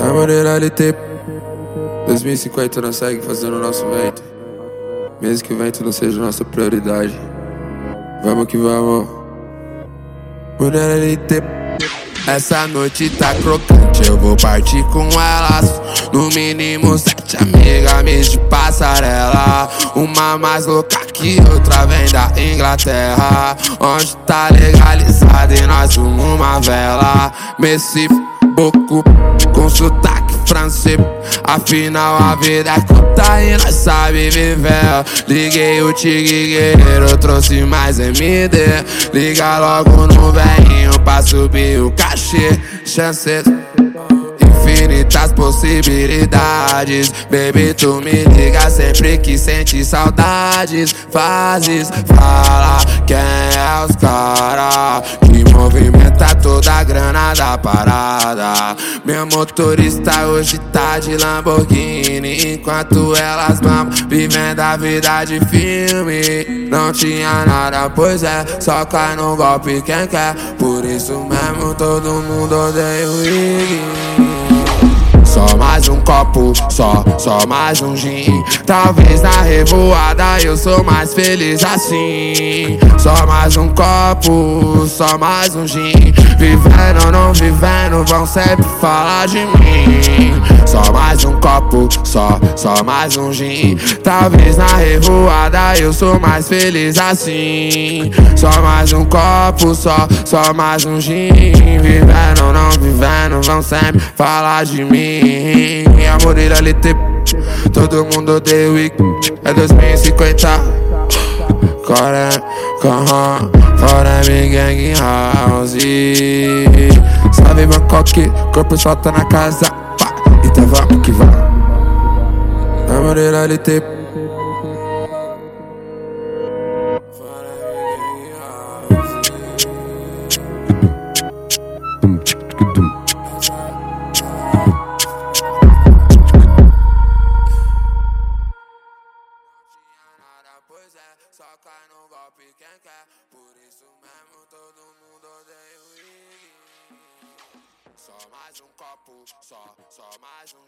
A maneira LT 2050 nós segue fazendo o nosso vento. Mesmo que o vento não seja nossa prioridade. Vamos que vamos essa noite tá crocante, eu vou partir com elas. No mínimo sete amigas de passarela. Uma mais louca que outra vem da Inglaterra. Onde tá legalizado e nós uma vela. Messi, Boco, com sotaque francês. Afinal, a vida é curta e nós sabe viver. Liguei o Tigre Guerreiro, trouxe mais MD. Liga logo no velhinho pra subir o cachê. Chances infinitas possibilidades. Baby, tu me liga sempre que sente saudades. Fazes, fala quem é os cara que movimenta toda a grana da parada. Meu motorista hoje tá de Lamborghini, enquanto elas vão vivendo a vida de filme. Não tinha nada, pois é, só cai no golpe quem quer. Por isso mesmo todo mundo odeia o Iggy. Só mais um copo, só, só mais um gin. Talvez na revoada eu sou mais feliz assim. Só mais um copo, só mais um gin. Vivendo ou não vivendo, vão sempre falar de mim. Só mais um copo, só, só mais um gin. Talvez na revoada eu sou mais feliz assim. Só mais um copo, só, só mais um gin. Vivendo ou não vivendo, vão sempre falar de mim. Amor LT, todo mundo odeia o É 2050. Core, corra, fora me gang house. Salve Bangkok, corpo solta na casa. Pá, então vamos que vamos. Amor LT. Pois é, só cai no golpe quem quer. Por isso mesmo todo mundo odeia o Iggy. Só mais um copo, só, só mais um